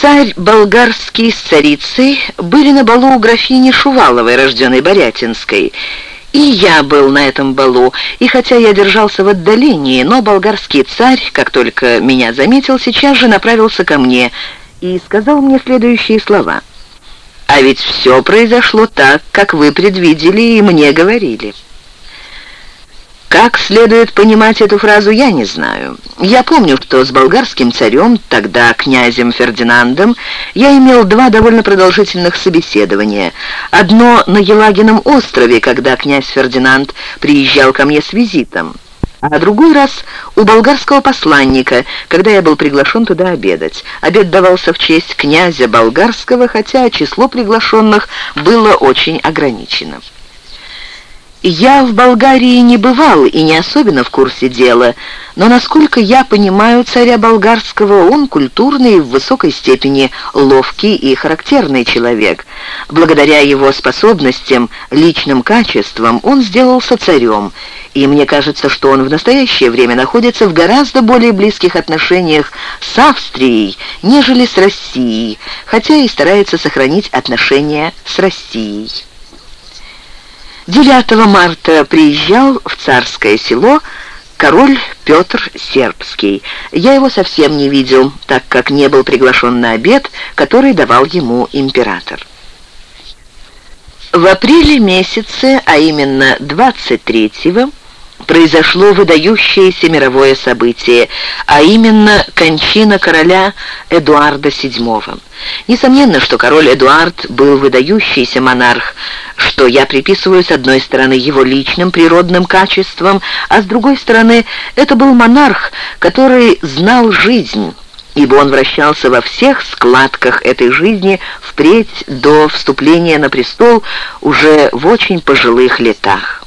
Царь болгарский с царицей были на балу у графини Шуваловой, рожденной Борятинской, и я был на этом балу, и хотя я держался в отдалении, но болгарский царь, как только меня заметил, сейчас же направился ко мне и сказал мне следующие слова. «А ведь все произошло так, как вы предвидели и мне говорили». Как следует понимать эту фразу, я не знаю. Я помню, что с болгарским царем, тогда князем Фердинандом, я имел два довольно продолжительных собеседования. Одно на Елагином острове, когда князь Фердинанд приезжал ко мне с визитом, а другой раз у болгарского посланника, когда я был приглашен туда обедать. Обед давался в честь князя болгарского, хотя число приглашенных было очень ограничено. Я в Болгарии не бывал и не особенно в курсе дела, но, насколько я понимаю царя болгарского, он культурный в высокой степени ловкий и характерный человек. Благодаря его способностям, личным качествам он сделался царем, и мне кажется, что он в настоящее время находится в гораздо более близких отношениях с Австрией, нежели с Россией, хотя и старается сохранить отношения с Россией. 9 марта приезжал в Царское село король Петр Сербский. Я его совсем не видел, так как не был приглашен на обед, который давал ему император. В апреле месяце, а именно 23-го, произошло выдающееся мировое событие, а именно кончина короля Эдуарда VII. Несомненно, что король Эдуард был выдающийся монарх, что я приписываю с одной стороны его личным природным качествам, а с другой стороны это был монарх, который знал жизнь, ибо он вращался во всех складках этой жизни впредь до вступления на престол уже в очень пожилых летах.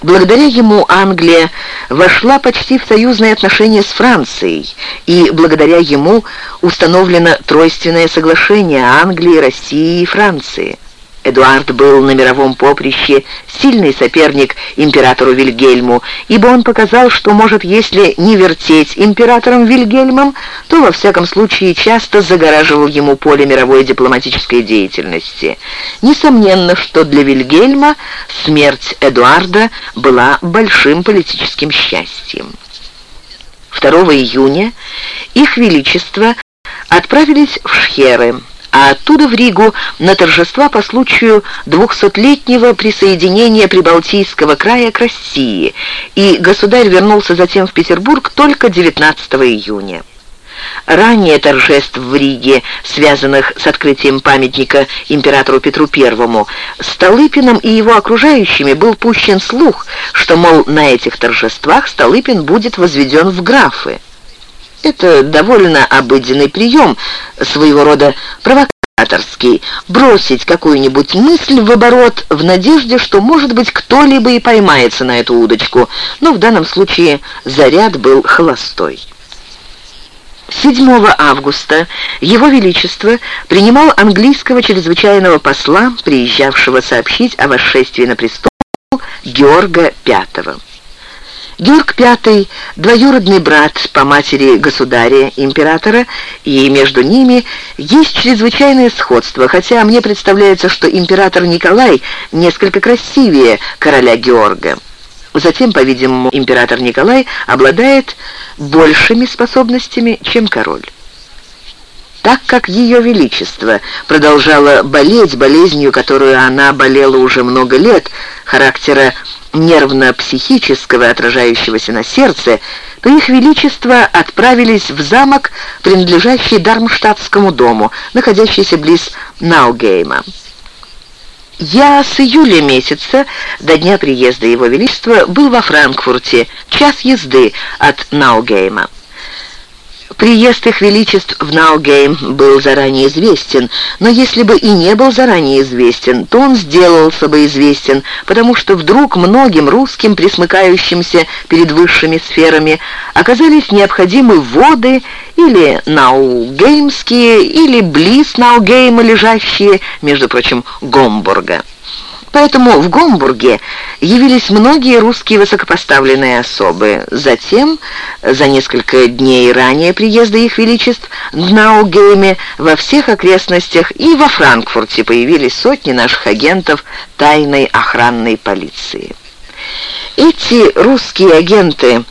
Благодаря ему Англия вошла почти в союзные отношения с Францией, и благодаря ему установлено тройственное соглашение Англии, России и Франции. Эдуард был на мировом поприще сильный соперник императору Вильгельму, ибо он показал, что может, если не вертеть императором Вильгельмом, то во всяком случае часто загораживал ему поле мировой дипломатической деятельности. Несомненно, что для Вильгельма смерть Эдуарда была большим политическим счастьем. 2 июня их величество отправились в Шхеры, а оттуда в Ригу на торжества по случаю двухсотлетнего присоединения Прибалтийского края к России, и государь вернулся затем в Петербург только 19 июня. Ранее торжеств в Риге, связанных с открытием памятника императору Петру I, Столыпиным и его окружающими был пущен слух, что, мол, на этих торжествах Столыпин будет возведен в графы. Это довольно обыденный прием, своего рода провокаторский, бросить какую-нибудь мысль в оборот в надежде, что, может быть, кто-либо и поймается на эту удочку, но в данном случае заряд был холостой. 7 августа Его Величество принимал английского чрезвычайного посла, приезжавшего сообщить о восшествии на престол Георга V. Георг V – двоюродный брат по матери государя, императора, и между ними есть чрезвычайное сходство, хотя мне представляется, что император Николай несколько красивее короля Георга. Затем, по-видимому, император Николай обладает большими способностями, чем король. Так как Ее Величество продолжало болеть болезнью, которую она болела уже много лет, характера нервно-психического, отражающегося на сердце, то их величество отправились в замок, принадлежащий Дармштадтскому дому, находящийся близ Наугейма. Я с июля месяца до дня приезда Его Величества был во Франкфурте, час езды от Наугейма. Приезд их величеств в Наугейм был заранее известен, но если бы и не был заранее известен, то он сделался бы известен, потому что вдруг многим русским, присмыкающимся перед высшими сферами, оказались необходимы воды или наугеймские, или близ Наугейма лежащие, между прочим, Гомбурга. Поэтому в Гомбурге явились многие русские высокопоставленные особы. Затем, за несколько дней ранее приезда их величеств в Наугейме, во всех окрестностях и во Франкфурте появились сотни наших агентов тайной охранной полиции. Эти русские агенты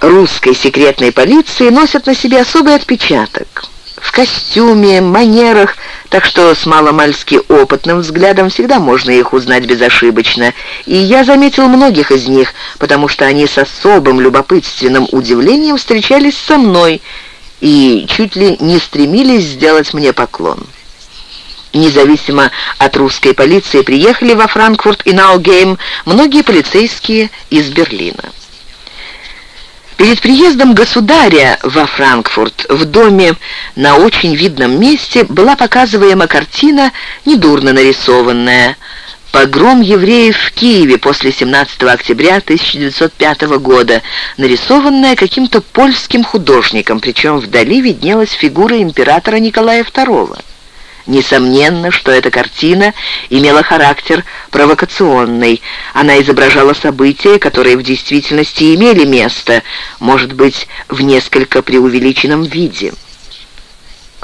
русской секретной полиции носят на себе особый отпечаток. В костюме, манерах, так что с маломальски опытным взглядом всегда можно их узнать безошибочно. И я заметил многих из них, потому что они с особым любопытственным удивлением встречались со мной и чуть ли не стремились сделать мне поклон. Независимо от русской полиции приехали во Франкфурт и Наугейм многие полицейские из Берлина. Перед приездом государя во Франкфурт в доме на очень видном месте была показываема картина, недурно нарисованная, «Погром евреев в Киеве после 17 октября 1905 года», нарисованная каким-то польским художником, причем вдали виднелась фигура императора Николая II. Несомненно, что эта картина имела характер провокационный. Она изображала события, которые в действительности имели место, может быть, в несколько преувеличенном виде.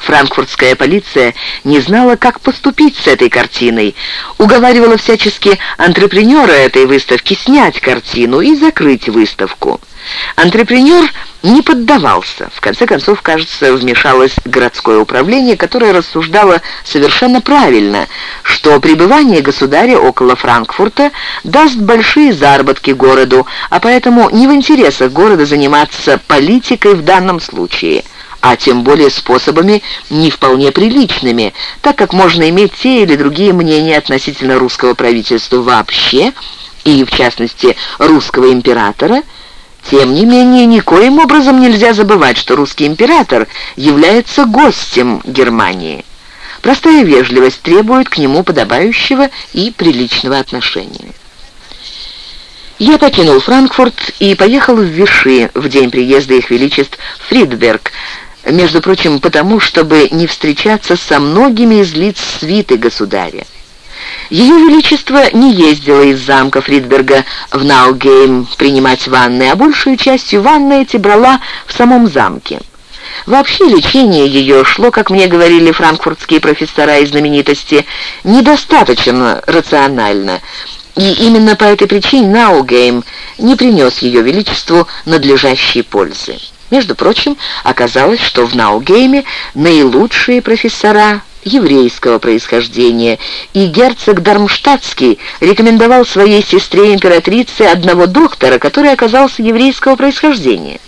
Франкфуртская полиция не знала, как поступить с этой картиной. Уговаривала всячески антрепренера этой выставки снять картину и закрыть выставку. Антрепренер не поддавался. В конце концов, кажется, вмешалось городское управление, которое рассуждало совершенно правильно, что пребывание государя около Франкфурта даст большие заработки городу, а поэтому не в интересах города заниматься политикой в данном случае а тем более способами не вполне приличными, так как можно иметь те или другие мнения относительно русского правительства вообще, и в частности русского императора – тем не менее, никоим образом нельзя забывать, что русский император является гостем Германии. Простая вежливость требует к нему подобающего и приличного отношения. Я покинул Франкфурт и поехал в Виши в день приезда их величеств Фридберг, между прочим, потому, чтобы не встречаться со многими из лиц свиты государя. Ее Величество не ездило из замка Фридберга в Наугейм принимать ванны, а большую частью ванны эти брала в самом замке. Вообще лечение ее шло, как мне говорили франкфуртские профессора и знаменитости, недостаточно рационально, и именно по этой причине Наугейм не принес ее величеству надлежащей пользы. Между прочим, оказалось, что в Наугейме наилучшие профессора еврейского происхождения, и герцог Дармштадтский рекомендовал своей сестре-императрице одного доктора, который оказался еврейского происхождения.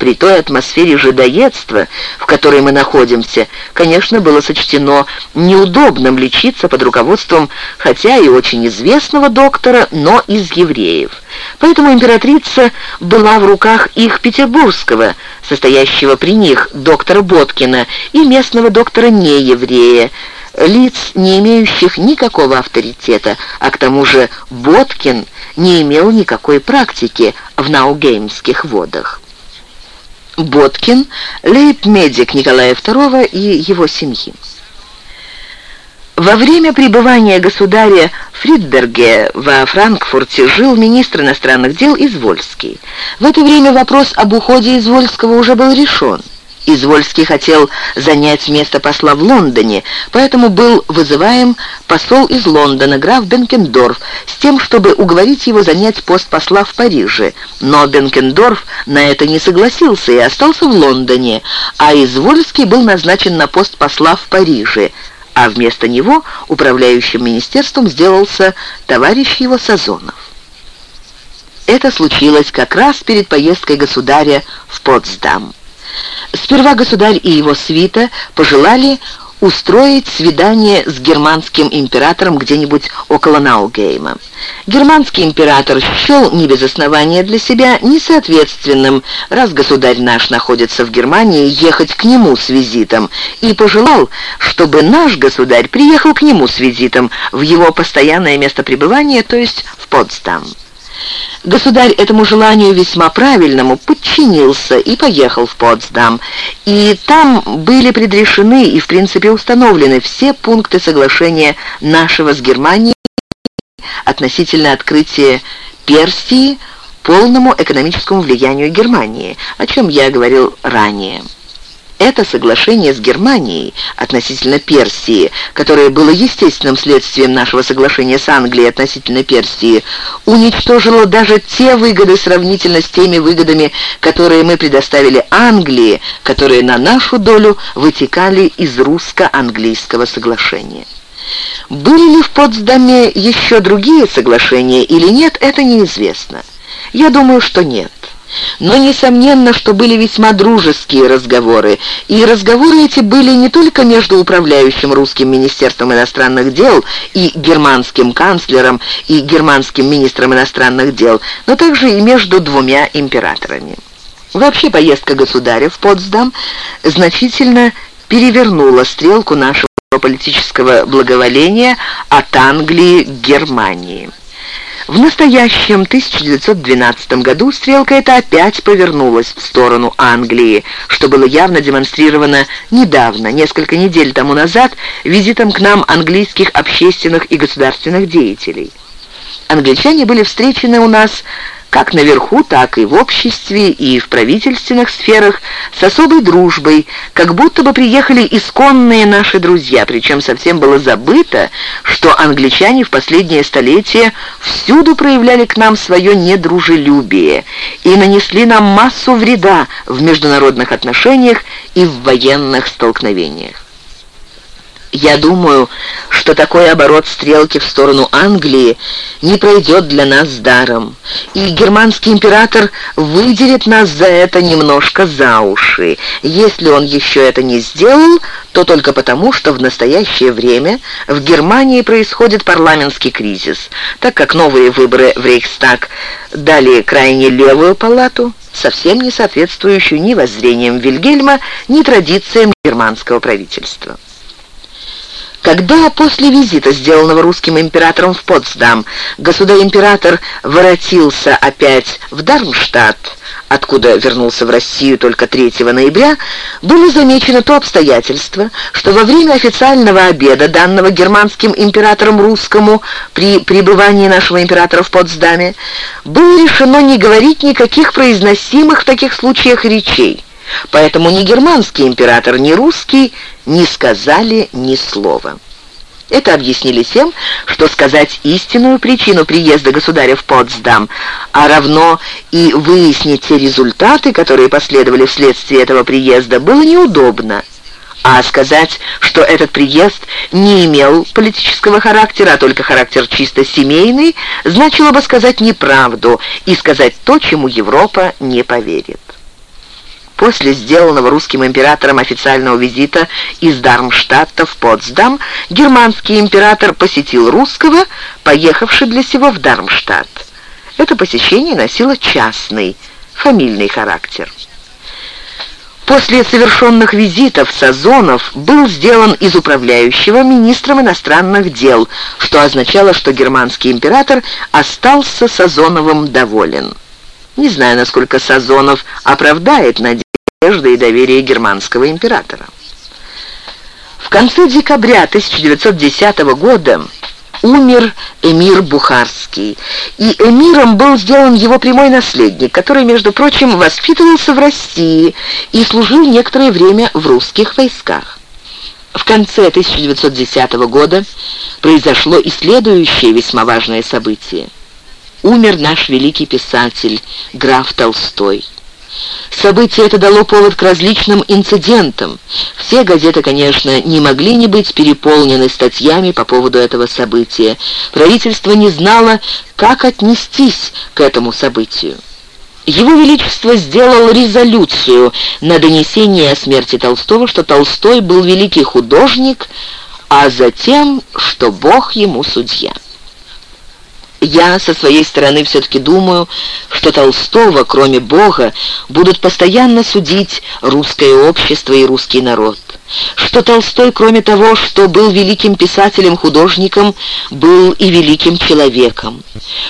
При той атмосфере жидоедства, в которой мы находимся, конечно, было сочтено неудобным лечиться под руководством, хотя и очень известного доктора, но из евреев. Поэтому императрица была в руках их петербургского, состоящего при них доктора Боткина, и местного доктора нееврея, лиц, не имеющих никакого авторитета, а к тому же Боткин не имел никакой практики в наугеймских водах. Боткин, лейб-медик Николая II и его семьи. Во время пребывания государя Фридберге во Франкфурте жил министр иностранных дел Извольский. В это время вопрос об уходе Извольского уже был решен. Извольский хотел занять место посла в Лондоне, поэтому был вызываем посол из Лондона, граф Бенкендорф, с тем, чтобы уговорить его занять пост посла в Париже. Но Бенкендорф на это не согласился и остался в Лондоне, а Извольский был назначен на пост посла в Париже, а вместо него управляющим министерством сделался товарищ его Сазонов. Это случилось как раз перед поездкой государя в Потсдам. Сперва государь и его свита пожелали устроить свидание с германским императором где-нибудь около Наугейма. Германский император счел не без основания для себя несоответственным, раз государь наш находится в Германии, ехать к нему с визитом, и пожелал, чтобы наш государь приехал к нему с визитом в его постоянное место пребывания, то есть в Потсдам. Государь этому желанию весьма правильному подчинился и поехал в Потсдам. И там были предрешены и, в принципе, установлены все пункты соглашения нашего с Германией относительно открытия Персии полному экономическому влиянию Германии, о чем я говорил ранее. Это соглашение с Германией относительно Персии, которое было естественным следствием нашего соглашения с Англией относительно Персии, уничтожило даже те выгоды сравнительно с теми выгодами, которые мы предоставили Англии, которые на нашу долю вытекали из русско-английского соглашения. Были ли в Потсдаме еще другие соглашения или нет, это неизвестно. Я думаю, что нет. Но несомненно, что были весьма дружеские разговоры, и разговоры эти были не только между управляющим русским министерством иностранных дел и германским канцлером и германским министром иностранных дел, но также и между двумя императорами. Вообще поездка государя в Потсдам значительно перевернула стрелку нашего политического благоволения от Англии к Германии. В настоящем 1912 году стрелка эта опять повернулась в сторону Англии, что было явно демонстрировано недавно, несколько недель тому назад, визитом к нам английских общественных и государственных деятелей. Англичане были встречены у нас как наверху, так и в обществе и в правительственных сферах с особой дружбой, как будто бы приехали исконные наши друзья, причем совсем было забыто, что англичане в последнее столетие всюду проявляли к нам свое недружелюбие и нанесли нам массу вреда в международных отношениях и в военных столкновениях. Я думаю, что такой оборот стрелки в сторону Англии не пройдет для нас даром, и германский император выдерет нас за это немножко за уши. Если он еще это не сделал, то только потому, что в настоящее время в Германии происходит парламентский кризис, так как новые выборы в Рейхстаг дали крайне левую палату, совсем не соответствующую ни воззрениям Вильгельма, ни традициям германского правительства. Когда после визита, сделанного русским императором в Потсдам, государь-император воротился опять в Дармштадт, откуда вернулся в Россию только 3 ноября, было замечено то обстоятельство, что во время официального обеда, данного германским императором русскому при пребывании нашего императора в Потсдаме, было решено не говорить никаких произносимых в таких случаях речей. Поэтому ни германский император, ни русский не сказали ни слова. Это объяснили тем, что сказать истинную причину приезда государя в Потсдам, а равно и выяснить те результаты, которые последовали вследствие этого приезда, было неудобно. А сказать, что этот приезд не имел политического характера, а только характер чисто семейный, значило бы сказать неправду и сказать то, чему Европа не поверит. После сделанного русским императором официального визита из Дармштадта в Потсдам, германский император посетил русского, поехавший для сего в Дармштадт. Это посещение носило частный, фамильный характер. После совершенных визитов Сазонов был сделан из управляющего министром иностранных дел, что означало, что германский император остался Сазоновым доволен. Не знаю, насколько Сазонов оправдает надежды, надежды и доверие германского императора. В конце декабря 1910 года умер эмир Бухарский, и эмиром был сделан его прямой наследник, который, между прочим, воспитывался в России и служил некоторое время в русских войсках. В конце 1910 года произошло и следующее весьма важное событие. Умер наш великий писатель, граф Толстой. Событие это дало повод к различным инцидентам. Все газеты, конечно, не могли не быть переполнены статьями по поводу этого события. Правительство не знало, как отнестись к этому событию. Его Величество сделал резолюцию на донесение о смерти Толстого, что Толстой был великий художник, а затем, что Бог ему судья. Я со своей стороны все-таки думаю, что Толстого, кроме Бога, будут постоянно судить русское общество и русский народ. Что Толстой, кроме того, что был великим писателем-художником, был и великим человеком.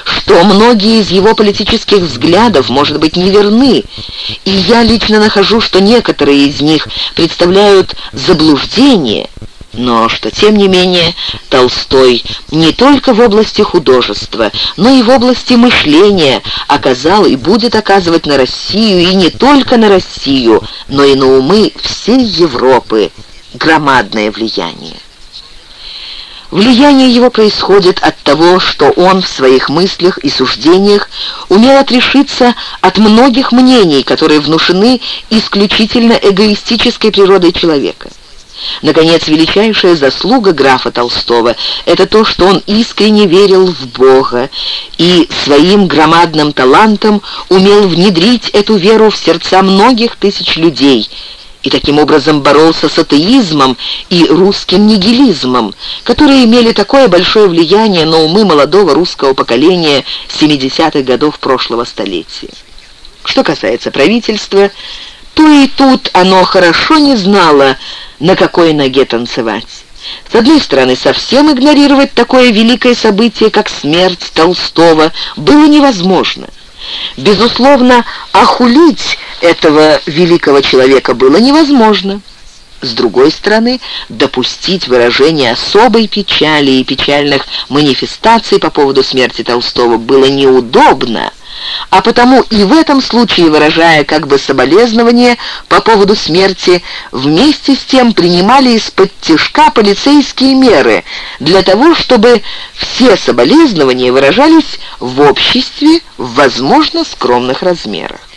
Что многие из его политических взглядов, может быть, неверны, и я лично нахожу, что некоторые из них представляют заблуждение – но что, тем не менее, Толстой не только в области художества, но и в области мышления оказал и будет оказывать на Россию, и не только на Россию, но и на умы всей Европы громадное влияние. Влияние его происходит от того, что он в своих мыслях и суждениях умел отрешиться от многих мнений, которые внушены исключительно эгоистической природой человека. Наконец, величайшая заслуга графа Толстого – это то, что он искренне верил в Бога и своим громадным талантом умел внедрить эту веру в сердца многих тысяч людей и таким образом боролся с атеизмом и русским нигилизмом, которые имели такое большое влияние на умы молодого русского поколения 70-х годов прошлого столетия. Что касается правительства, то и тут оно хорошо не знало, на какой ноге танцевать. С одной стороны, совсем игнорировать такое великое событие, как смерть Толстого, было невозможно. Безусловно, охулить этого великого человека было невозможно. С другой стороны, допустить выражение особой печали и печальных манифестаций по поводу смерти Толстого было неудобно, а потому и в этом случае, выражая как бы соболезнование по поводу смерти, вместе с тем принимали из-под тяжка полицейские меры для того, чтобы все соболезнования выражались в обществе в возможно скромных размерах.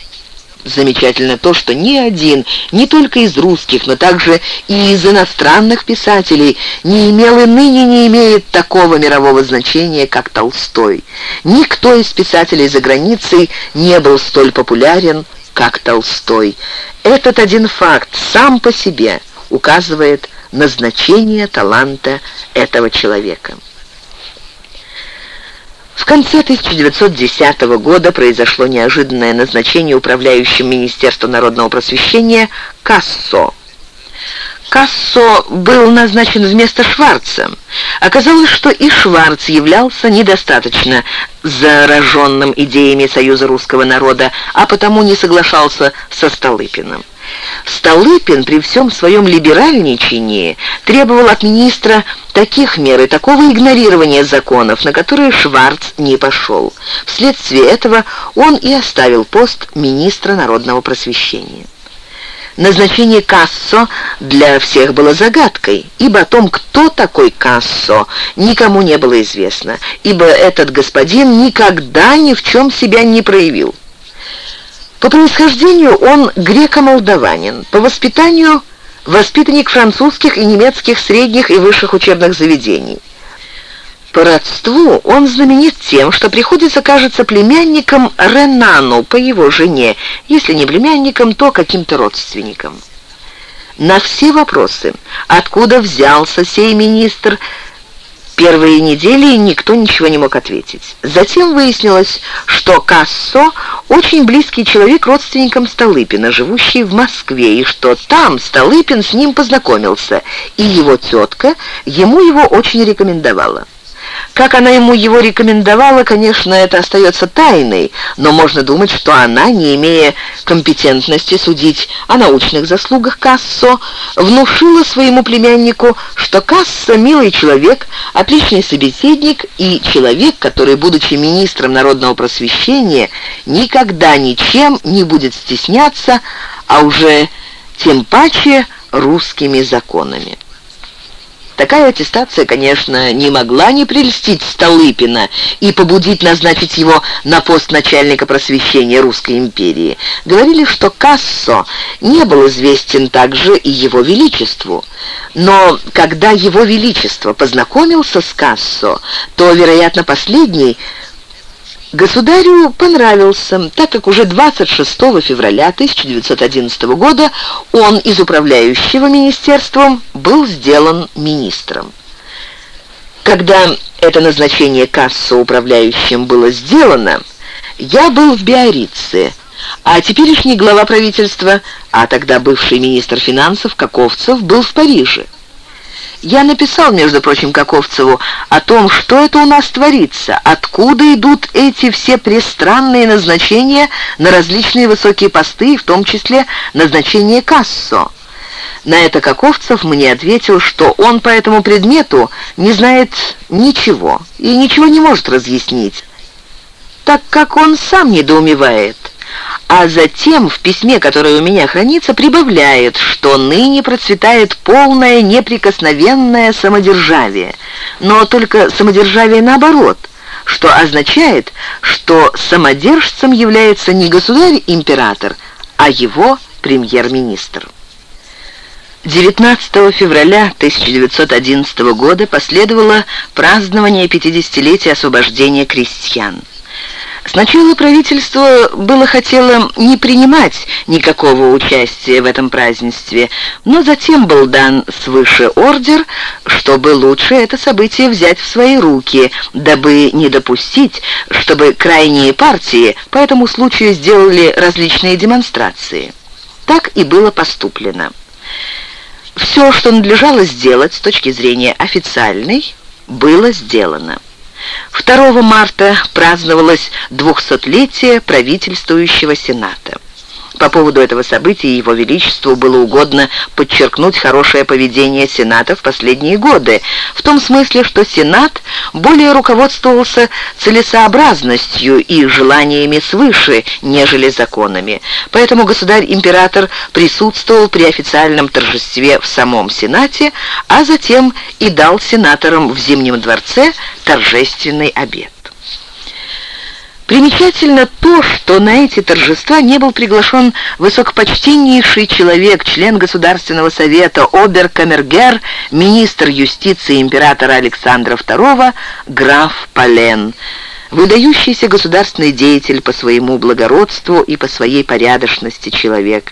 Замечательно то, что ни один, не только из русских, но также и из иностранных писателей не имел и ныне не имеет такого мирового значения, как Толстой. Никто из писателей за границей не был столь популярен, как Толстой. Этот один факт сам по себе указывает на значение таланта этого человека. В конце 1910 года произошло неожиданное назначение управляющим Министерства народного просвещения Кассо. Кассо был назначен вместо Шварца. Оказалось, что и Шварц являлся недостаточно зараженным идеями Союза русского народа, а потому не соглашался со Столыпиным. Столыпин при всем своем либеральничании требовал от министра таких мер и такого игнорирования законов, на которые Шварц не пошел. Вследствие этого он и оставил пост министра народного просвещения. Назначение Кассо для всех было загадкой, ибо о том, кто такой Кассо, никому не было известно, ибо этот господин никогда ни в чем себя не проявил. По происхождению он греко-молдаванин, по воспитанию воспитанник французских и немецких средних и высших учебных заведений. По родству он знаменит тем, что приходится, кажется, племянником Ренану по его жене, если не племянником, то каким-то родственником. На все вопросы, откуда взялся сей министр, Первые недели никто ничего не мог ответить. Затем выяснилось, что Кассо очень близкий человек родственникам Столыпина, живущий в Москве, и что там Столыпин с ним познакомился, и его тетка ему его очень рекомендовала. Как она ему его рекомендовала, конечно, это остается тайной, но можно думать, что она, не имея компетентности судить о научных заслугах Кассо, внушила своему племяннику, что Кассо милый человек, отличный собеседник и человек, который, будучи министром народного просвещения, никогда ничем не будет стесняться, а уже тем паче русскими законами. Такая аттестация, конечно, не могла не прельстить Столыпина и побудить назначить его на пост начальника просвещения Русской империи. Говорили, что Кассо не был известен также и его величеству. Но когда его величество познакомился с Кассо, то, вероятно, последний Государю понравился, так как уже 26 февраля 1911 года он из управляющего министерством был сделан министром. Когда это назначение Кассо управляющим было сделано, я был в Биорице, а теперешний глава правительства, а тогда бывший министр финансов Каковцев, был в Париже. Я написал, между прочим, Каковцеву о том, что это у нас творится, откуда идут эти все пристранные назначения на различные высокие посты, в том числе назначение Кассо. На это Каковцев мне ответил, что он по этому предмету не знает ничего и ничего не может разъяснить, так как он сам недоумевает. А затем в письме, которое у меня хранится, прибавляет, что ныне процветает полное неприкосновенное самодержавие, но только самодержавие наоборот – что означает, что самодержцем является не государь-император, а его премьер-министр. 19 февраля 1911 года последовало празднование 50-летия освобождения крестьян. Сначала правительство было хотело не принимать никакого участия в этом празднестве, но затем был дан свыше ордер, чтобы лучше это событие взять в свои руки, дабы не допустить, чтобы крайние партии по этому случаю сделали различные демонстрации. Так и было поступлено. Все, что надлежало сделать с точки зрения официальной, было сделано. 2 марта праздновалось двухсотлетие правительствующего Сената. По поводу этого события Его Величеству было угодно подчеркнуть хорошее поведение Сената в последние годы, в том смысле, что Сенат более руководствовался целесообразностью и желаниями свыше, нежели законами. Поэтому государь-император присутствовал при официальном торжестве в самом Сенате, а затем и дал сенаторам в Зимнем дворце торжественный обед. Примечательно то, что на эти торжества не был приглашен высокопочтеннейший человек, член Государственного совета, обер-камергер, министр юстиции императора Александра II, граф Полен, выдающийся государственный деятель по своему благородству и по своей порядочности человек,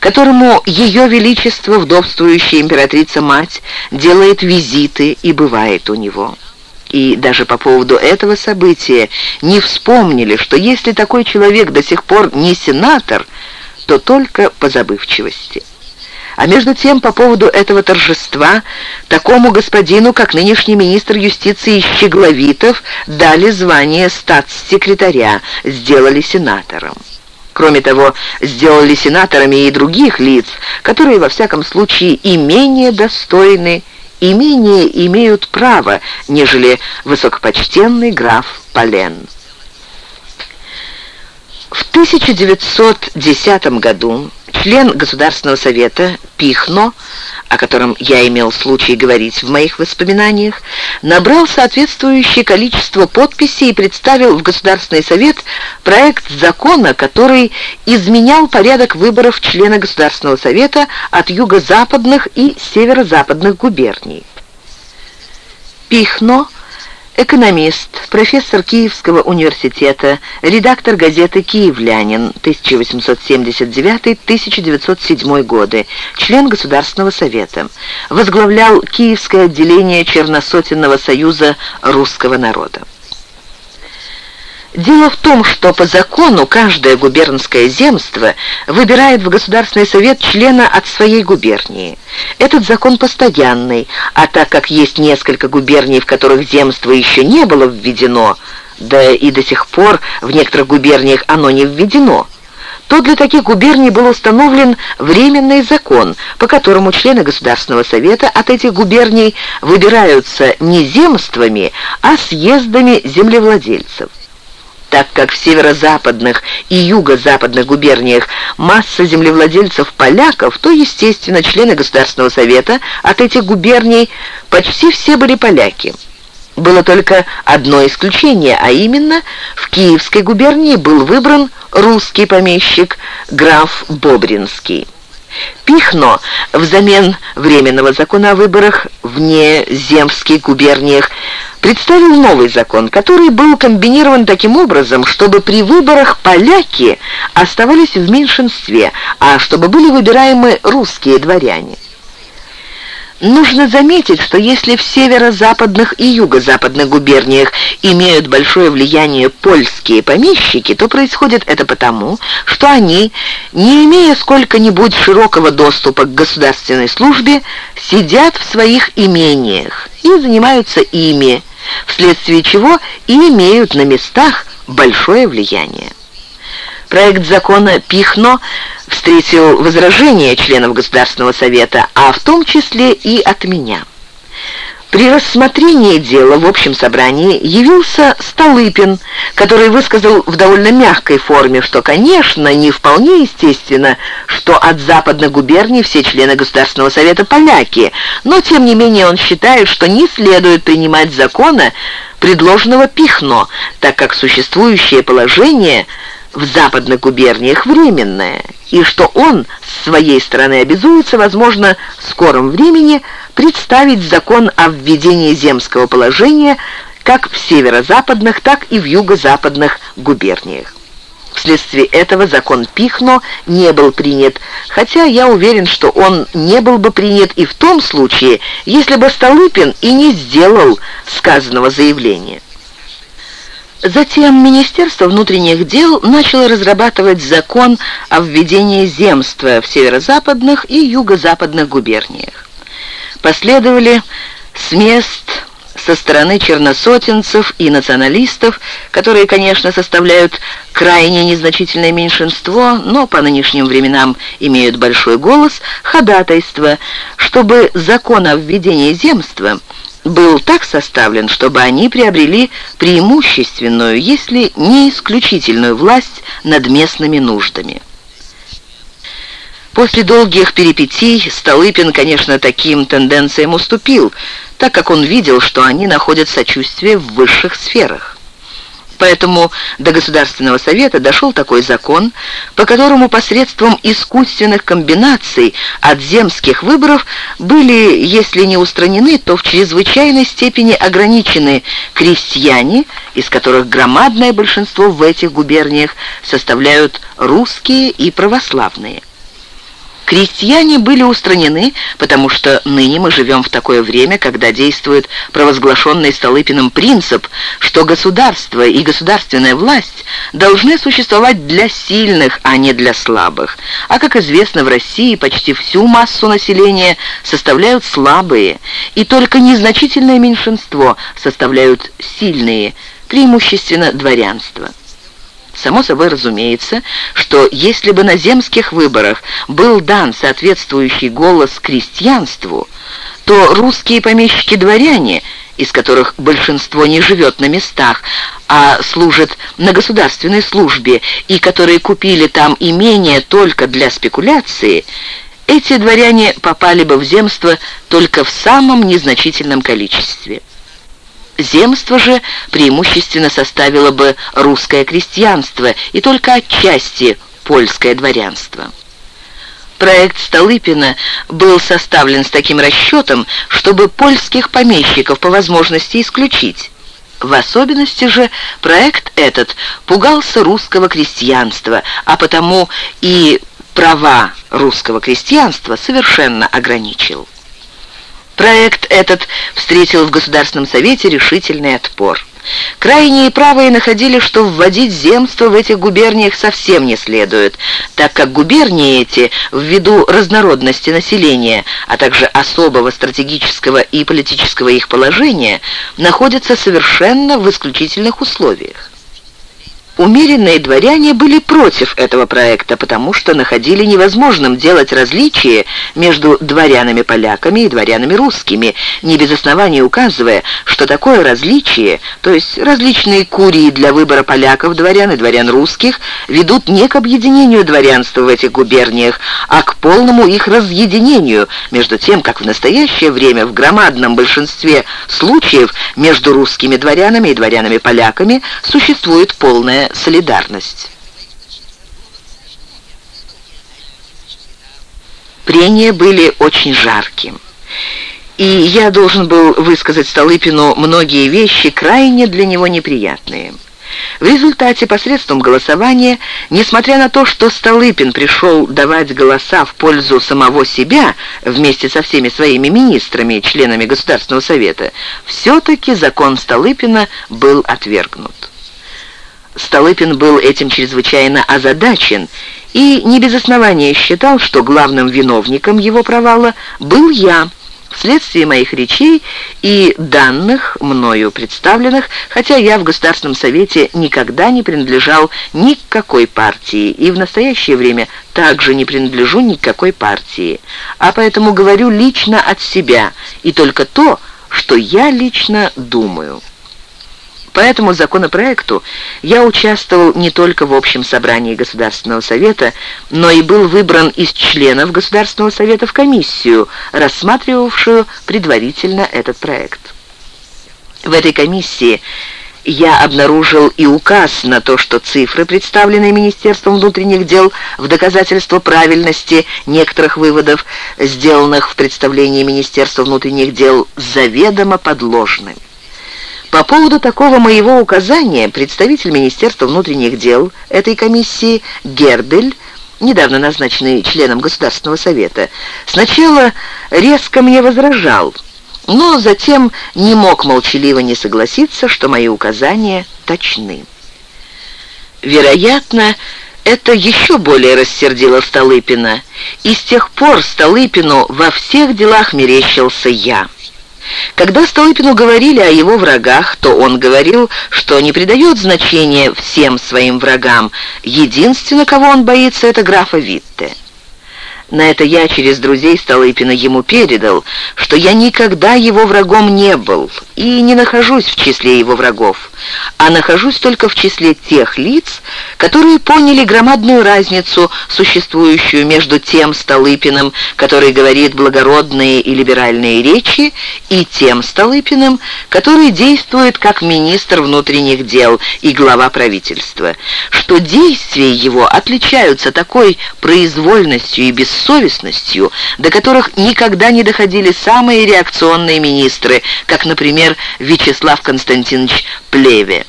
которому Ее Величество, вдовствующая императрица-мать, делает визиты и бывает у него и даже по поводу этого события не вспомнили, что если такой человек до сих пор не сенатор, то только по забывчивости. А между тем, по поводу этого торжества, такому господину, как нынешний министр юстиции Щегловитов, дали звание статс-секретаря, сделали сенатором. Кроме того, сделали сенаторами и других лиц, которые, во всяком случае, и менее достойны и менее имеют право, нежели высокопочтенный граф Полен. В 1910 году член Государственного совета Пихно о котором я имел случай говорить в моих воспоминаниях, набрал соответствующее количество подписей и представил в Государственный совет проект закона, который изменял порядок выборов члена Государственного совета от юго-западных и северо-западных губерний. Пихно – Экономист, профессор Киевского университета, редактор газеты «Киевлянин» 1879-1907 годы, член Государственного совета. Возглавлял Киевское отделение Черносотенного союза русского народа. Дело в том, что по закону каждое губернское земство выбирает в Государственный совет члена от своей губернии. Этот закон постоянный, а так как есть несколько губерний, в которых земство еще не было введено, да и до сих пор в некоторых губерниях оно не введено, то для таких губерний был установлен временный закон, по которому члены Государственного совета от этих губерний выбираются не земствами, а съездами землевладельцев так как в северо-западных и юго-западных губерниях масса землевладельцев-поляков, то, естественно, члены Государственного совета от этих губерний почти все были поляки. Было только одно исключение, а именно в Киевской губернии был выбран русский помещик граф Бобринский. Пихно взамен Временного закона о выборах вне земских губерниях представил новый закон, который был комбинирован таким образом, чтобы при выборах поляки оставались в меньшинстве, а чтобы были выбираемы русские дворяне. Нужно заметить, что если в северо-западных и юго-западных губерниях имеют большое влияние польские помещики, то происходит это потому, что они, не имея сколько-нибудь широкого доступа к государственной службе, сидят в своих имениях и занимаются ими, вследствие чего и имеют на местах большое влияние. Проект закона Пихно встретил возражения членов Государственного совета, а в том числе и от меня. При рассмотрении дела в общем собрании явился Столыпин, который высказал в довольно мягкой форме, что, конечно, не вполне естественно, что от западных губерний все члены Государственного совета поляки, но, тем не менее, он считает, что не следует принимать закона, предложенного Пихно, так как существующее положение в западных губерниях временное, и что он с своей стороны обязуется, возможно, в скором времени представить закон о введении земского положения как в северо-западных, так и в юго-западных губерниях. Вследствие этого закон Пихно не был принят, хотя я уверен, что он не был бы принят и в том случае, если бы Столыпин и не сделал сказанного заявления. Затем Министерство внутренних дел начало разрабатывать закон о введении земства в северо-западных и юго-западных губерниях. Последовали с мест со стороны черносотенцев и националистов, которые, конечно, составляют крайне незначительное меньшинство, но по нынешним временам имеют большой голос, ходатайство, чтобы закон о введении земства был так составлен, чтобы они приобрели преимущественную, если не исключительную власть над местными нуждами. После долгих перипетий Столыпин, конечно, таким тенденциям уступил, так как он видел, что они находят сочувствие в высших сферах. Поэтому до Государственного совета дошел такой закон, по которому посредством искусственных комбинаций от земских выборов были, если не устранены, то в чрезвычайной степени ограничены крестьяне, из которых громадное большинство в этих губерниях составляют русские и православные. Крестьяне были устранены, потому что ныне мы живем в такое время, когда действует провозглашенный Столыпиным принцип, что государство и государственная власть должны существовать для сильных, а не для слабых. А как известно, в России почти всю массу населения составляют слабые, и только незначительное меньшинство составляют сильные, преимущественно дворянство. Само собой разумеется, что если бы на земских выборах был дан соответствующий голос крестьянству, то русские помещики-дворяне, из которых большинство не живет на местах, а служат на государственной службе, и которые купили там имение только для спекуляции, эти дворяне попали бы в земство только в самом незначительном количестве. Земство же преимущественно составило бы русское крестьянство и только отчасти польское дворянство. Проект Столыпина был составлен с таким расчетом, чтобы польских помещиков по возможности исключить. В особенности же проект этот пугался русского крестьянства, а потому и права русского крестьянства совершенно ограничил. Проект этот встретил в Государственном Совете решительный отпор. Крайние правые находили, что вводить земство в этих губерниях совсем не следует, так как губернии эти, ввиду разнородности населения, а также особого стратегического и политического их положения, находятся совершенно в исключительных условиях. Умеренные дворяне были против этого проекта, потому что находили невозможным делать различие между дворянами-поляками и дворянами-русскими, не без основания указывая, что такое различие, то есть различные курии для выбора поляков, дворян и дворян русских, ведут не к объединению дворянства в этих губерниях, а к полному их разъединению, между тем, как в настоящее время в громадном большинстве случаев между русскими дворянами и дворянами-поляками существует солидарность. Прения были очень жарким. И я должен был высказать Столыпину многие вещи, крайне для него неприятные. В результате, посредством голосования, несмотря на то, что Столыпин пришел давать голоса в пользу самого себя вместе со всеми своими министрами, членами Государственного совета, все-таки закон Столыпина был отвергнут. Столыпин был этим чрезвычайно озадачен и не без основания считал, что главным виновником его провала был я, Вследствие моих речей и данных, мною представленных, хотя я в Государственном Совете никогда не принадлежал ни к какой партии и в настоящее время также не принадлежу ни к какой партии, а поэтому говорю лично от себя и только то, что я лично думаю. По этому законопроекту я участвовал не только в общем собрании Государственного Совета, но и был выбран из членов Государственного Совета в комиссию, рассматривавшую предварительно этот проект. В этой комиссии я обнаружил и указ на то, что цифры, представленные Министерством внутренних дел в доказательство правильности некоторых выводов, сделанных в представлении Министерства внутренних дел, заведомо подложными. По поводу такого моего указания представитель Министерства внутренних дел этой комиссии Гердель, недавно назначенный членом Государственного совета, сначала резко мне возражал, но затем не мог молчаливо не согласиться, что мои указания точны. Вероятно, это еще более рассердило Столыпина, и с тех пор Столыпину во всех делах мерещился я. Когда Столыпину говорили о его врагах, то он говорил, что не придает значения всем своим врагам. Единственное, кого он боится, это графа Витте. На это я через друзей Столыпина ему передал, что я никогда его врагом не был и не нахожусь в числе его врагов, а нахожусь только в числе тех лиц, которые поняли громадную разницу, существующую между тем Столыпиным, который говорит благородные и либеральные речи, и тем Столыпиным, который действует как министр внутренних дел и глава правительства, что действия его отличаются такой произвольностью и бессовестностью, бессовестностью, до которых никогда не доходили самые реакционные министры, как, например, Вячеслав Константинович Плеве.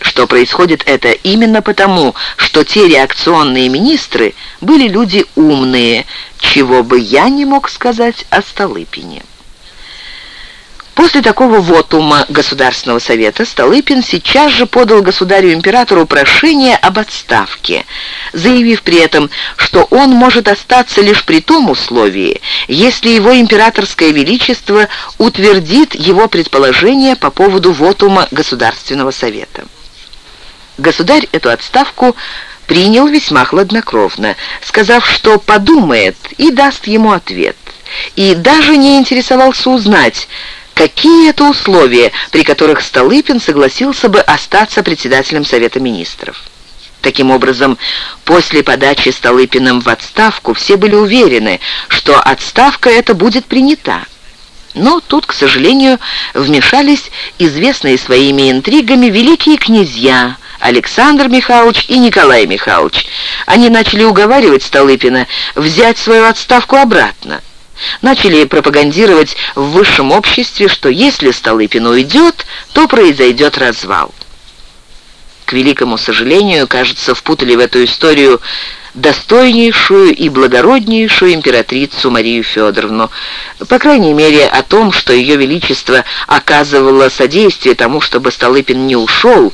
Что происходит это именно потому, что те реакционные министры были люди умные, чего бы я не мог сказать о Столыпине. После такого вотума Государственного совета Столыпин сейчас же подал государю-императору прошение об отставке, заявив при этом, что он может остаться лишь при том условии, если его императорское величество утвердит его предположение по поводу вотума Государственного совета. Государь эту отставку принял весьма хладнокровно, сказав, что подумает и даст ему ответ, и даже не интересовался узнать, Какие это условия, при которых Столыпин согласился бы остаться председателем Совета Министров? Таким образом, после подачи Столыпиным в отставку все были уверены, что отставка эта будет принята. Но тут, к сожалению, вмешались известные своими интригами великие князья Александр Михайлович и Николай Михайлович. Они начали уговаривать Столыпина взять свою отставку обратно начали пропагандировать в высшем обществе, что если Столыпин уйдет, то произойдет развал. К великому сожалению, кажется, впутали в эту историю достойнейшую и благороднейшую императрицу Марию Федоровну, по крайней мере о том, что ее величество оказывало содействие тому, чтобы Столыпин не ушел,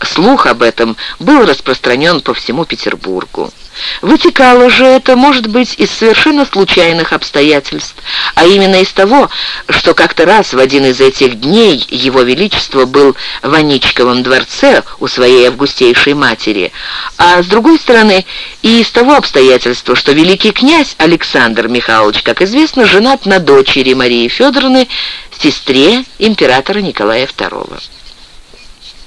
слух об этом был распространен по всему Петербургу. Вытекало же это, может быть, из совершенно случайных обстоятельств, а именно из того, что как-то раз в один из этих дней Его Величество был в Аничковом дворце у своей августейшей матери, а с другой стороны и из того обстоятельства, что великий князь Александр Михайлович, как известно, женат на дочери Марии Федоровны, сестре императора Николая II.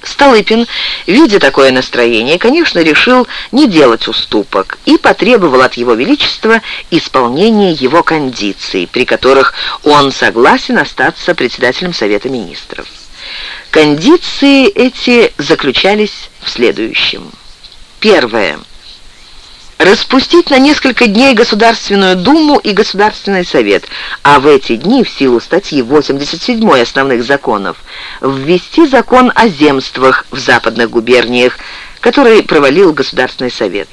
Столыпин, видя такое настроение, конечно, решил не делать уступок и потребовал от его величества исполнения его кондиций, при которых он согласен остаться председателем Совета Министров. Кондиции эти заключались в следующем. Первое распустить на несколько дней Государственную Думу и Государственный Совет, а в эти дни, в силу статьи 87 основных законов, ввести закон о земствах в западных губерниях, который провалил Государственный Совет.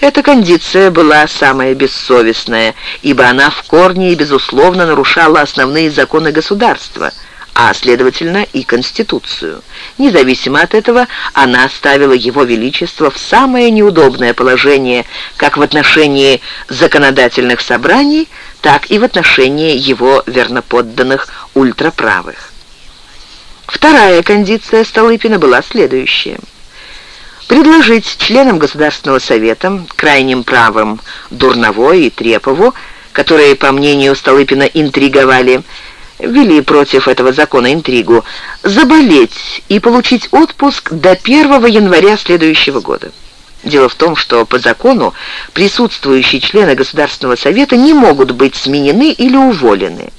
Эта кондиция была самая бессовестная, ибо она в корне и безусловно нарушала основные законы государства – а, следовательно, и Конституцию. Независимо от этого, она ставила Его Величество в самое неудобное положение как в отношении законодательных собраний, так и в отношении его верноподданных ультраправых. Вторая кондиция Столыпина была следующая. Предложить членам Государственного Совета, крайним правым Дурновой и Трепову, которые, по мнению Столыпина, интриговали, вели против этого закона интригу, заболеть и получить отпуск до 1 января следующего года. Дело в том, что по закону присутствующие члены Государственного Совета не могут быть сменены или уволены.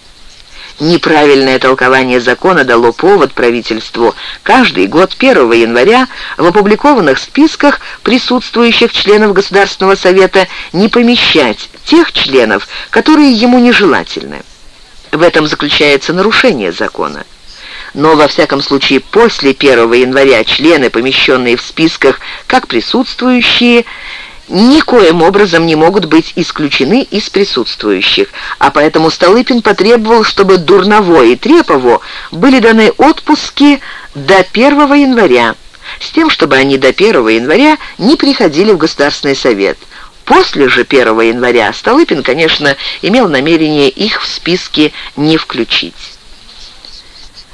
Неправильное толкование закона дало повод правительству каждый год 1 января в опубликованных списках присутствующих членов Государственного Совета не помещать тех членов, которые ему нежелательны. В этом заключается нарушение закона. Но, во всяком случае, после 1 января члены, помещенные в списках как присутствующие, никоим образом не могут быть исключены из присутствующих, а поэтому Столыпин потребовал, чтобы Дурново и Трепову были даны отпуски до 1 января, с тем, чтобы они до 1 января не приходили в Государственный совет. После же 1 января Столыпин, конечно, имел намерение их в списке не включить.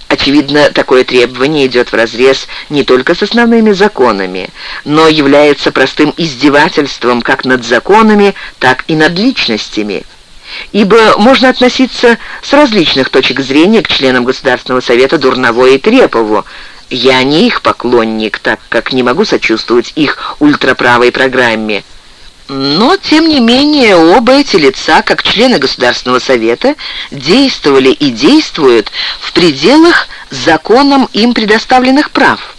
Очевидно, такое требование идет вразрез не только с основными законами, но является простым издевательством как над законами, так и над личностями. Ибо можно относиться с различных точек зрения к членам Государственного Совета Дурново и Трепову. Я не их поклонник, так как не могу сочувствовать их ультраправой программе. Но, тем не менее, оба эти лица, как члены Государственного Совета, действовали и действуют в пределах законом им предоставленных прав.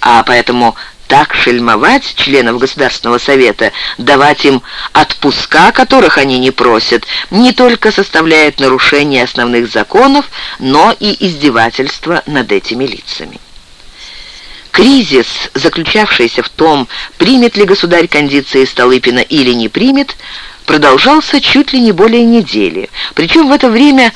А поэтому так шельмовать членов Государственного Совета, давать им отпуска, которых они не просят, не только составляет нарушение основных законов, но и издевательство над этими лицами. Кризис, заключавшийся в том, примет ли государь кондиции Столыпина или не примет, продолжался чуть ли не более недели. Причем в это время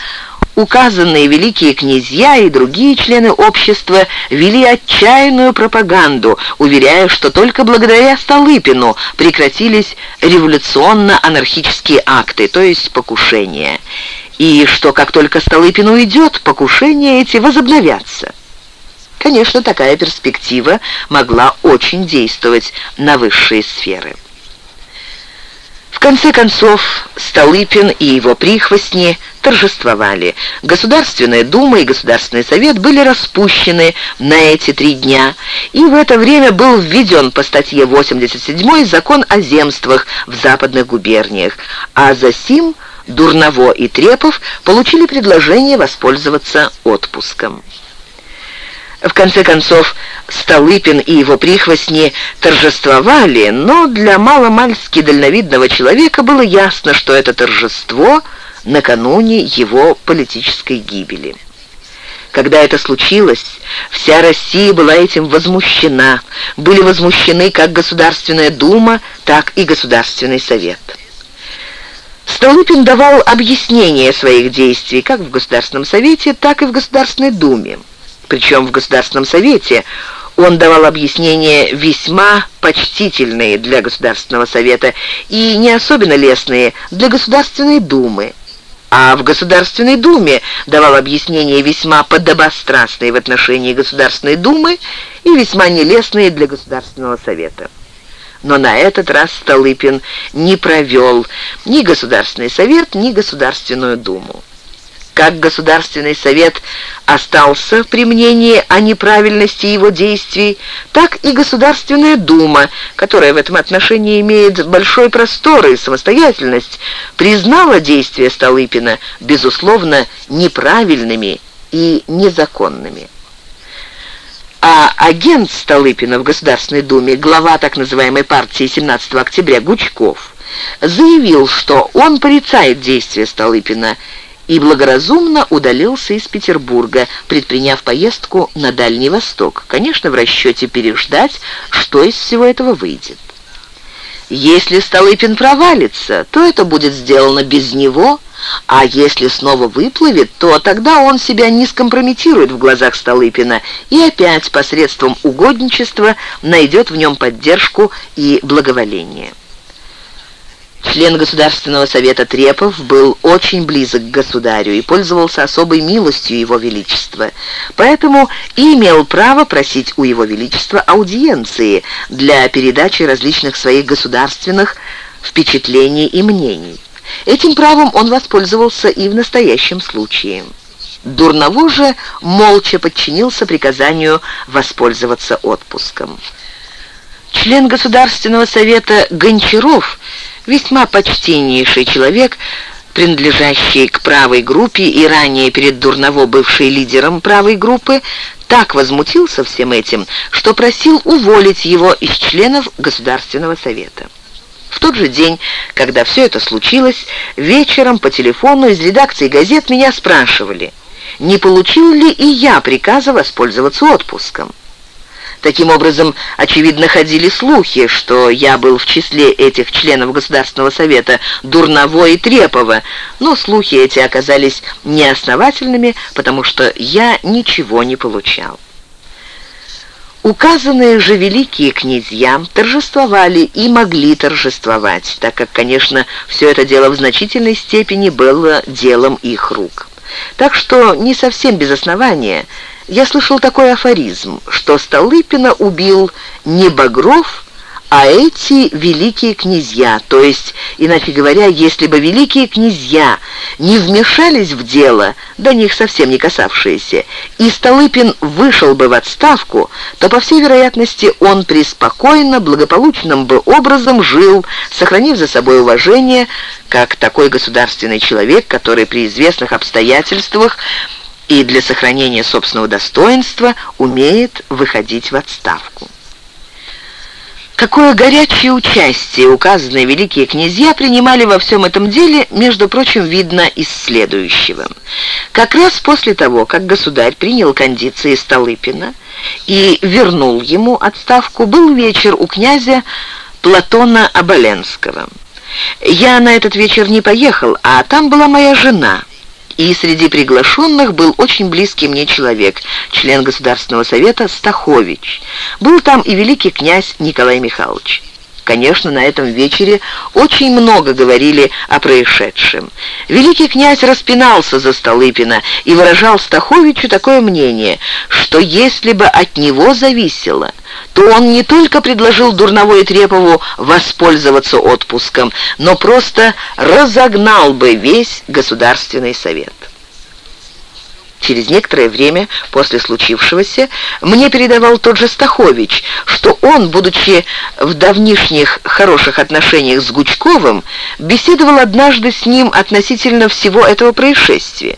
указанные великие князья и другие члены общества вели отчаянную пропаганду, уверяя, что только благодаря Столыпину прекратились революционно-анархические акты, то есть покушения, и что как только Столыпин уйдет, покушения эти возобновятся. Конечно, такая перспектива могла очень действовать на высшие сферы. В конце концов, Столыпин и его прихвостни торжествовали. Государственная дума и Государственный совет были распущены на эти три дня, и в это время был введен по статье 87 закон о земствах в западных губерниях, а за сим Дурново и Трепов получили предложение воспользоваться отпуском. В конце концов, Столыпин и его прихвостни торжествовали, но для маломальски дальновидного человека было ясно, что это торжество накануне его политической гибели. Когда это случилось, вся Россия была этим возмущена. Были возмущены как Государственная Дума, так и Государственный Совет. Столыпин давал объяснение своих действий как в Государственном Совете, так и в Государственной Думе. Причем в Государственном Совете он давал объяснения весьма почтительные для Государственного Совета и не особенно лестные для Государственной Думы. А в Государственной Думе давал объяснения весьма подобострастные в отношении Государственной Думы и весьма нелестные для Государственного Совета. Но на этот раз Столыпин не провел ни Государственный Совет, ни Государственную Думу. Как Государственный совет остался при мнении о неправильности его действий, так и Государственная дума, которая в этом отношении имеет большой простор и самостоятельность, признала действия Столыпина, безусловно, неправильными и незаконными. А агент Столыпина в Государственной Думе, глава так называемой партии 17 октября Гучков, заявил, что он порицает действия Столыпина и благоразумно удалился из Петербурга, предприняв поездку на Дальний Восток, конечно, в расчете переждать, что из всего этого выйдет. Если Столыпин провалится, то это будет сделано без него, А если снова выплывет, то тогда он себя не скомпрометирует в глазах Столыпина и опять посредством угодничества найдет в нем поддержку и благоволение. Член Государственного совета Трепов был очень близок к государю и пользовался особой милостью его величества, поэтому и имел право просить у его величества аудиенции для передачи различных своих государственных впечатлений и мнений. Этим правом он воспользовался и в настоящем случае. Дурново же молча подчинился приказанию воспользоваться отпуском. Член Государственного совета Гончаров, весьма почтеннейший человек, принадлежащий к правой группе и ранее перед Дурново бывший лидером правой группы, так возмутился всем этим, что просил уволить его из членов Государственного совета. В тот же день, когда все это случилось, вечером по телефону из редакции газет меня спрашивали, не получил ли и я приказа воспользоваться отпуском. Таким образом, очевидно, ходили слухи, что я был в числе этих членов Государственного совета Дурново и Трепова, но слухи эти оказались неосновательными, потому что я ничего не получал. Указанные же великие князья торжествовали и могли торжествовать, так как, конечно, все это дело в значительной степени было делом их рук. Так что не совсем без основания я слышал такой афоризм, что Столыпина убил не Багров, а эти великие князья, то есть, иначе говоря, если бы великие князья не вмешались в дело, до них совсем не касавшиеся, и Столыпин вышел бы в отставку, то, по всей вероятности, он преспокойно, благополучным бы образом жил, сохранив за собой уважение, как такой государственный человек, который при известных обстоятельствах и для сохранения собственного достоинства умеет выходить в отставку. Какое горячее участие указанные великие князья принимали во всем этом деле, между прочим, видно из следующего. Как раз после того, как государь принял кондиции Столыпина и вернул ему отставку, был вечер у князя Платона Оболенского. Я на этот вечер не поехал, а там была моя жена – и среди приглашенных был очень близкий мне человек, член Государственного совета Стахович. Был там и великий князь Николай Михайлович. Конечно, на этом вечере очень много говорили о происшедшем. Великий князь распинался за Столыпина и выражал Стаховичу такое мнение, что если бы от него зависело, то он не только предложил Дурновой и Трепову воспользоваться отпуском, но просто разогнал бы весь Государственный совет. Через некоторое время после случившегося мне передавал тот же Стахович, что он, будучи в давнишних хороших отношениях с Гучковым, беседовал однажды с ним относительно всего этого происшествия.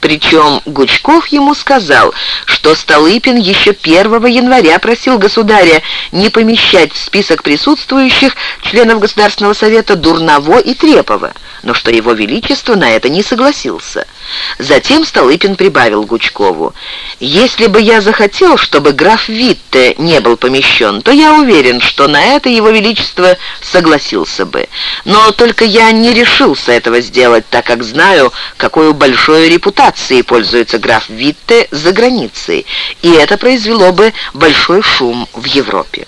Причем Гучков ему сказал, что Столыпин еще 1 января просил государя не помещать в список присутствующих членов Государственного совета Дурново и Трепова, но что его величество на это не согласился. Затем Столыпин прибавил Гучкову, «Если бы я захотел, чтобы граф Витте не был помещен, то я уверен, что на это его величество согласился бы. Но только я не решился этого сделать, так как знаю, большую репутацию репутацией пользуется граф Витте за границей, и это произвело бы большой шум в Европе.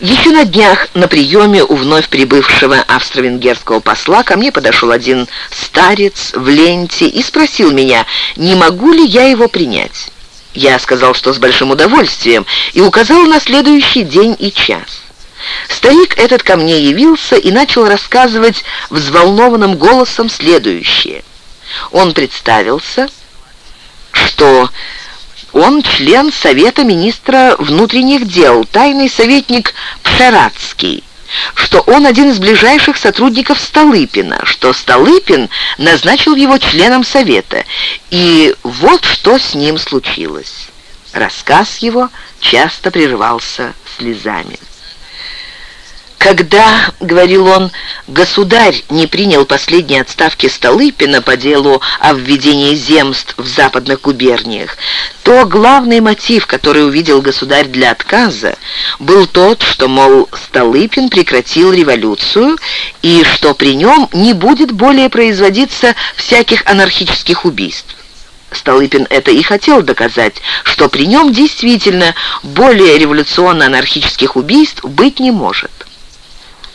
Еще на днях на приеме у вновь прибывшего австро-венгерского посла ко мне подошел один старец в ленте и спросил меня, не могу ли я его принять. Я сказал, что с большим удовольствием, и указал на следующий день и час. Старик этот ко мне явился и начал рассказывать взволнованным голосом следующее – он представился, что он член Совета министра внутренних дел, тайный советник Пшератский, что он один из ближайших сотрудников Столыпина, что Столыпин назначил его членом Совета, и вот что с ним случилось. Рассказ его часто прерывался слезами. Когда, говорил он, государь не принял последней отставки Столыпина по делу о введении земств в западных губерниях, то главный мотив, который увидел государь для отказа, был тот, что, мол, Столыпин прекратил революцию и что при нем не будет более производиться всяких анархических убийств. Столыпин это и хотел доказать, что при нем действительно более революционно-анархических убийств быть не может.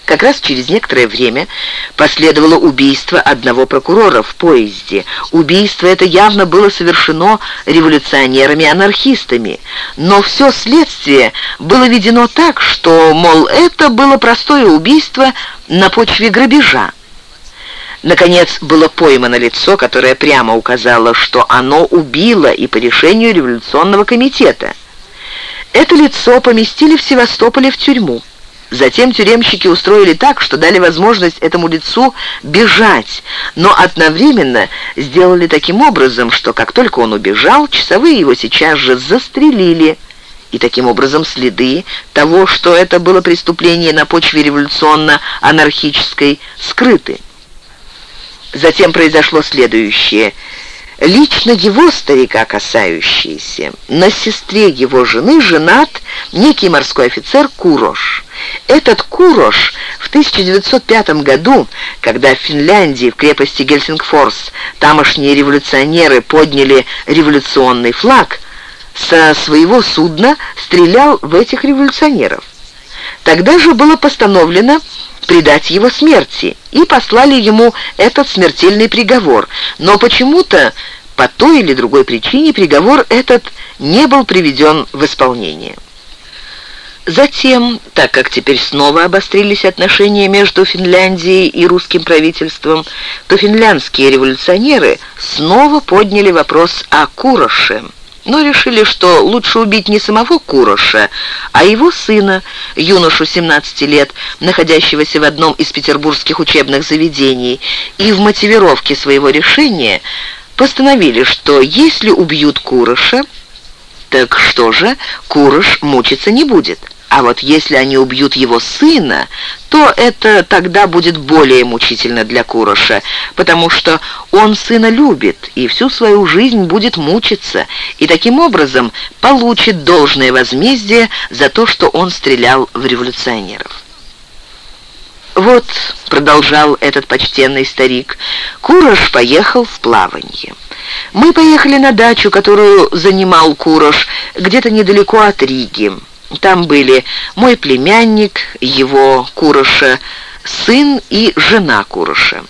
Как раз через некоторое время последовало убийство одного прокурора в поезде. Убийство это явно было совершено революционерами-анархистами, но все следствие было ведено так, что, мол, это было простое убийство на почве грабежа. Наконец, было поймано лицо, которое прямо указало, что оно убило и по решению революционного комитета. Это лицо поместили в Севастополе в тюрьму. Затем тюремщики устроили так, что дали возможность этому лицу бежать, но одновременно сделали таким образом, что как только он убежал, часовые его сейчас же застрелили. И таким образом следы того, что это было преступление на почве революционно-анархической, скрыты. Затем произошло следующее – лично его старика касающиеся. На сестре его жены женат некий морской офицер Курош. Этот Курош в 1905 году, когда в Финляндии, в крепости Гельсингфорс, тамошние революционеры подняли революционный флаг, со своего судна стрелял в этих революционеров. Тогда же было постановлено предать его смерти, и послали ему этот смертельный приговор. Но почему-то, по той или другой причине, приговор этот не был приведен в исполнение. Затем, так как теперь снова обострились отношения между Финляндией и русским правительством, то финляндские революционеры снова подняли вопрос о Куроше – но решили, что лучше убить не самого Куроша, а его сына, юношу 17 лет, находящегося в одном из петербургских учебных заведений, и в мотивировке своего решения постановили, что если убьют Куроша, так что же, Курош мучиться не будет. А вот если они убьют его сына, то это тогда будет более мучительно для Куроша, потому что он сына любит и всю свою жизнь будет мучиться, и таким образом получит должное возмездие за то, что он стрелял в революционеров. «Вот», — продолжал этот почтенный старик, — «Курош поехал в плаванье. Мы поехали на дачу, которую занимал Курош, где-то недалеко от Риги». Там были мой племянник, его Куроша, сын и жена Куроша.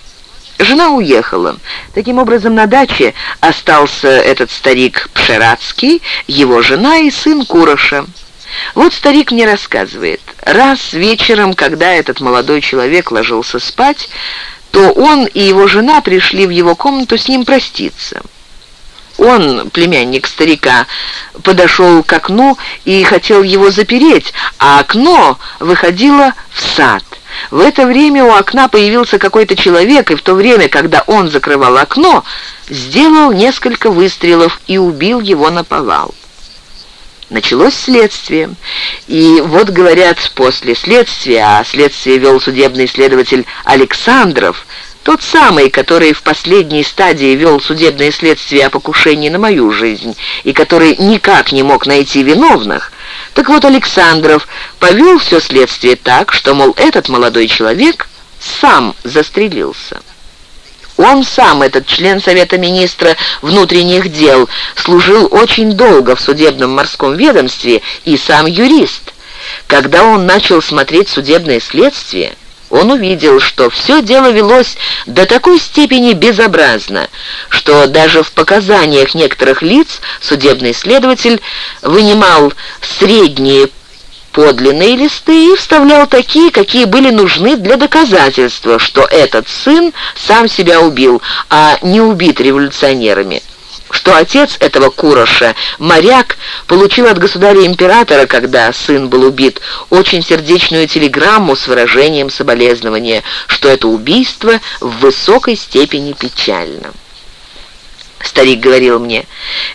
Жена уехала. Таким образом, на даче остался этот старик Пшерацкий, его жена и сын Куроша. Вот старик мне рассказывает. Раз вечером, когда этот молодой человек ложился спать, то он и его жена пришли в его комнату с ним проститься. Он, племянник старика, подошел к окну и хотел его запереть, а окно выходило в сад. В это время у окна появился какой-то человек, и в то время, когда он закрывал окно, сделал несколько выстрелов и убил его на повал. Началось следствие. И вот, говорят, после следствия, а следствие вел судебный следователь Александров, тот самый, который в последней стадии вел судебное следствие о покушении на мою жизнь и который никак не мог найти виновных, так вот Александров повел все следствие так, что, мол, этот молодой человек сам застрелился. Он сам, этот член Совета Министра внутренних дел, служил очень долго в судебном морском ведомстве и сам юрист. Когда он начал смотреть судебное следствие, он увидел, что все дело велось до такой степени безобразно, что даже в показаниях некоторых лиц судебный следователь вынимал средние подлинные листы и вставлял такие, какие были нужны для доказательства, что этот сын сам себя убил, а не убит революционерами что отец этого Куроша, моряк, получил от государя-императора, когда сын был убит, очень сердечную телеграмму с выражением соболезнования, что это убийство в высокой степени печально. старик говорил мне.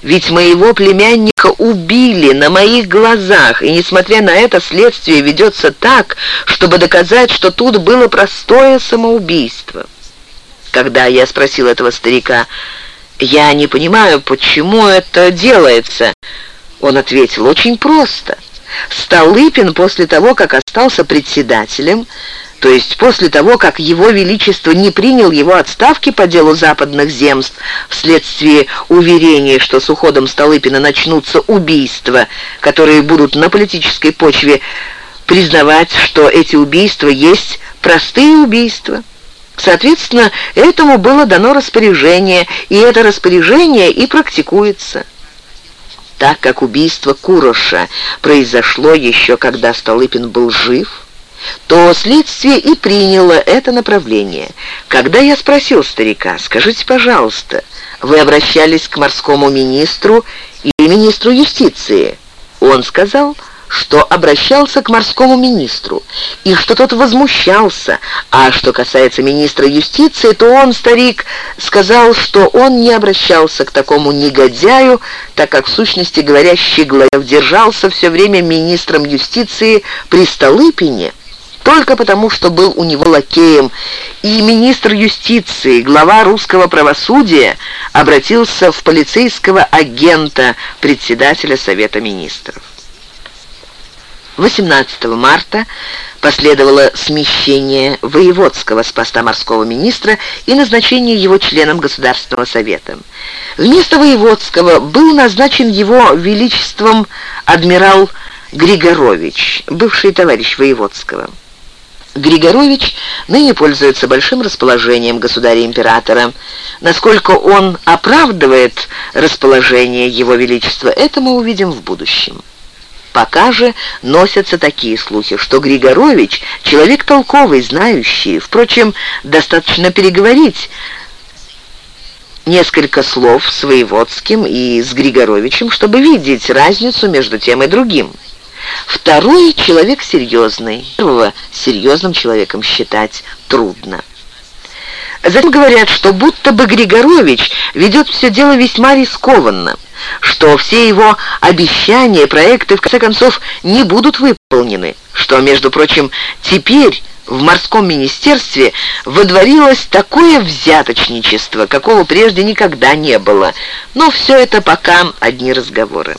«Ведь моего племянника убили на моих глазах, и, несмотря на это, следствие ведется так, чтобы доказать, что тут было простое самоубийство». Когда я спросил этого старика, «Я не понимаю, почему это делается», он ответил, «Очень просто». Столыпин после того, как остался председателем, то есть после того, как его величество не принял его отставки по делу западных земств вследствие уверения, что с уходом Столыпина начнутся убийства, которые будут на политической почве признавать, что эти убийства есть простые убийства. Соответственно, этому было дано распоряжение, и это распоряжение и практикуется. Так как убийство Куроша произошло еще когда Столыпин был жив, то следствие и приняло это направление. Когда я спросил старика, скажите, пожалуйста, вы обращались к морскому министру или министру юстиции? Он сказал, что обращался к морскому министру, и что тот возмущался, а что касается министра юстиции, то он, старик, сказал, что он не обращался к такому негодяю, так как, в сущности говоря, Щеглаев держался все время министром юстиции при Столыпине, только потому, что был у него лакеем, и министр юстиции, глава русского правосудия, обратился в полицейского агента, председателя Совета министров. 18 марта последовало смещение Воеводского с поста морского министра и назначение его членом Государственного совета. Вместо Воеводского был назначен его величеством адмирал Григорович, бывший товарищ Воеводского. Григорович ныне пользуется большим расположением государя-императора. Насколько он оправдывает расположение его величества, это мы увидим в будущем. Пока же носятся такие слухи, что Григорович — человек толковый, знающий. Впрочем, достаточно переговорить несколько слов с Воеводским и с Григоровичем, чтобы видеть разницу между тем и другим. Второй — человек серьезный. Первого серьезным человеком считать трудно. Затем говорят, что будто бы Григорович ведет все дело весьма рискованно, что все его обещания, проекты, в конце концов, не будут выполнены, что, между прочим, теперь в морском министерстве водворилось такое взяточничество, какого прежде никогда не было. Но все это пока одни разговоры.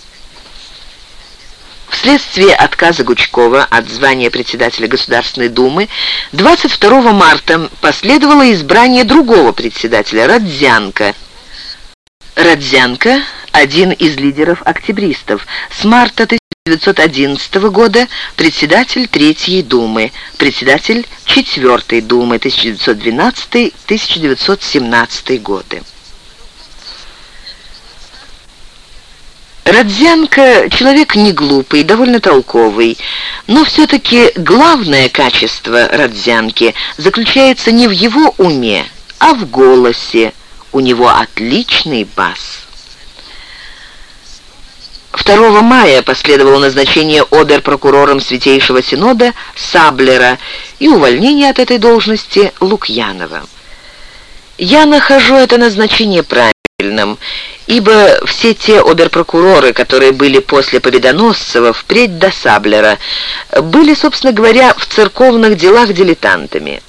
Вследствие отказа Гучкова от звания председателя Государственной Думы 22 марта последовало избрание другого председателя, Родзянко. Родзянко – один из лидеров октябристов. С марта 1911 года председатель Третьей Думы, председатель Четвертой Думы 1912-1917 годы. Родзянко человек не глупый, довольно толковый, но все-таки главное качество Родзянки заключается не в его уме, а в голосе. У него отличный бас. 2 мая последовало назначение обер-прокурором Святейшего Синода Саблера и увольнение от этой должности Лукьянова. Я нахожу это назначение правильным, ибо все те оберпрокуроры, которые были после Победоносцева впредь до Саблера, были, собственно говоря, в церковных делах дилетантами.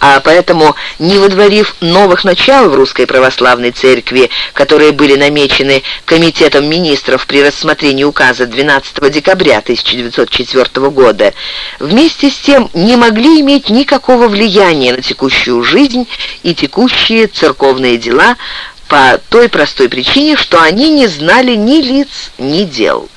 А поэтому, не водворив новых начал в русской православной церкви, которые были намечены Комитетом министров при рассмотрении указа 12 декабря 1904 года, вместе с тем не могли иметь никакого влияния на текущую жизнь и текущие церковные дела по той простой причине, что они не знали ни лиц, ни дел.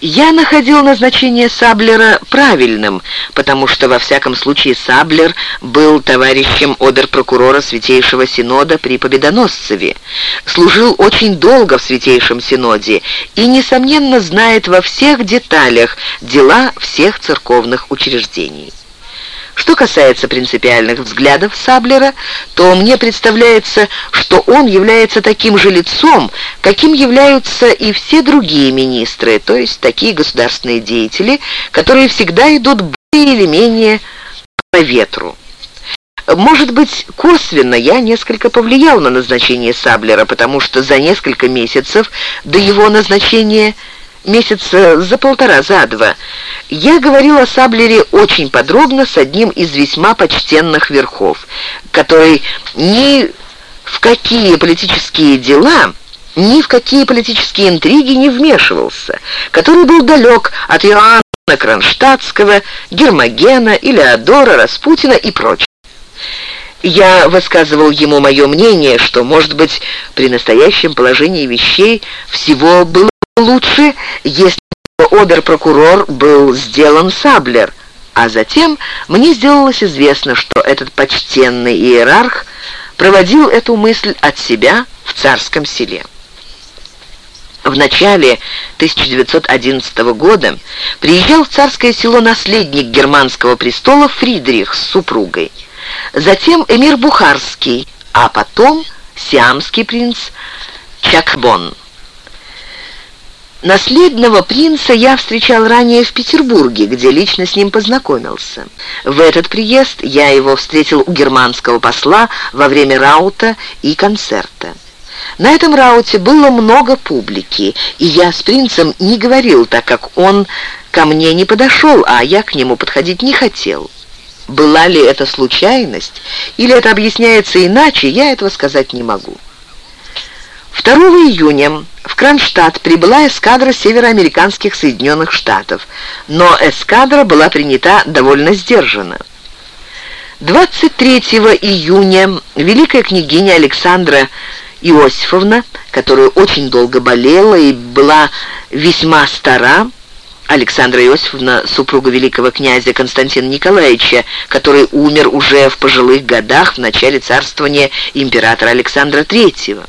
Я находил назначение Саблера правильным, потому что, во всяком случае, Саблер был товарищем обер-прокурора Святейшего Синода при Победоносцеве, служил очень долго в Святейшем Синоде и, несомненно, знает во всех деталях дела всех церковных учреждений. Что касается принципиальных взглядов Саблера, то мне представляется, что он является таким же лицом, каким являются и все другие министры, то есть такие государственные деятели, которые всегда идут более или менее по ветру. Может быть, косвенно я несколько повлиял на назначение Саблера, потому что за несколько месяцев до его назначения, месяца за полтора, за два, я говорил о Саблере очень подробно с одним из весьма почтенных верхов, который ни в какие политические дела ни в какие политические интриги не вмешивался, который был далек от Иоанна Кронштадтского, Гермогена, Илеодора, Распутина и прочих. Я высказывал ему мое мнение, что, может быть, при настоящем положении вещей всего было лучше, если бы обер-прокурор был сделан Саблер, а затем мне сделалось известно, что этот почтенный иерарх проводил эту мысль от себя в царском селе. В начале 1911 года приезжал в царское село наследник германского престола Фридрих с супругой. Затем эмир Бухарский, а потом сиамский принц Чакбон. Наследного принца я встречал ранее в Петербурге, где лично с ним познакомился. В этот приезд я его встретил у германского посла во время раута и концерта. На этом рауте было много публики, и я с принцем не говорил, так как он ко мне не подошел, а я к нему подходить не хотел. Была ли это случайность, или это объясняется иначе, я этого сказать не могу. 2 июня в Кронштадт прибыла эскадра североамериканских Соединенных Штатов, но эскадра была принята довольно сдержанно. 23 июня великая княгиня Александра Иосифовна, которая очень долго болела и была весьма стара, Александра Иосифовна, супруга великого князя Константина Николаевича, который умер уже в пожилых годах в начале царствования императора Александра III.